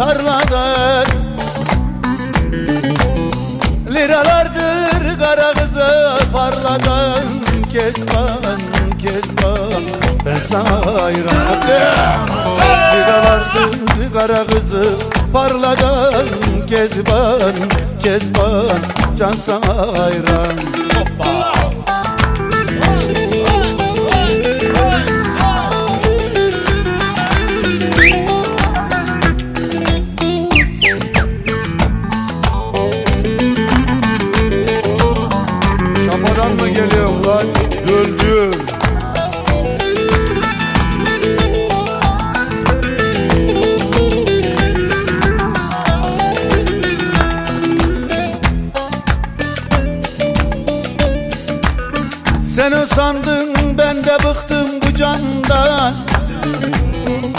tarladır. Liralardır kara kızı parladan Kesman kesman ben sana hayranım. Liralardır kara kızı parladan Kezban kezban can sana hayran Şapadan mı geliyorum lan? Züldür Sen o sandın ben de bıktım bu candan.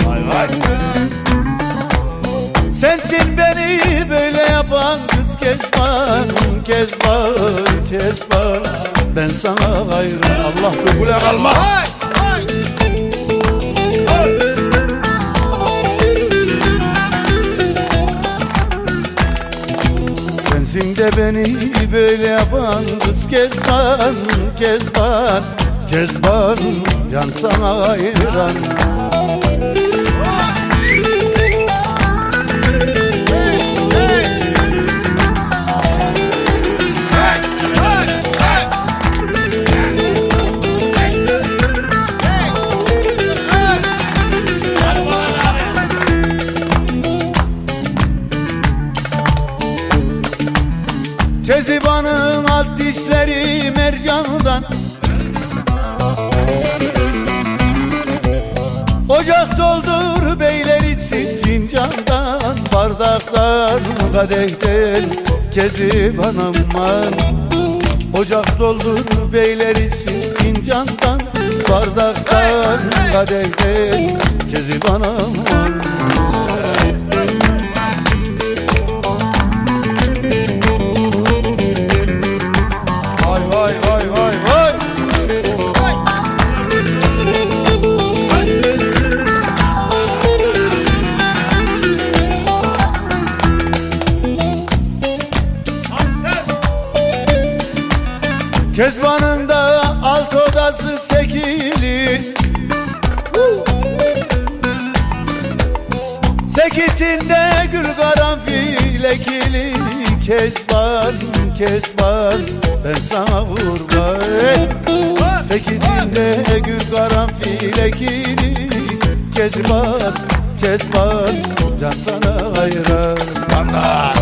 Vay vay. Sensin beni böyle yapan kız Kezban Kezban, Kezban Ben sana hayran Allah kabule kalma. Sensin de beni böyle yapan kız Kezban Kezban, Kezban Can sana hayran Kezibanın alt dişleri mercandan. Ocak doldur beyler içsin fincandan Bardaktan kadehten Keziban aman. Ocak doldur beyler içsin fincandan Bardaktan kadehten Keziban aman Kezban'ın da alt odası sekili. Sekisinde gül karanfil ekili. Kezban, Kezban ben sana vurmayım Sekizinde gül karanfil ekili. Kezban, Kezban can sana hayran Bana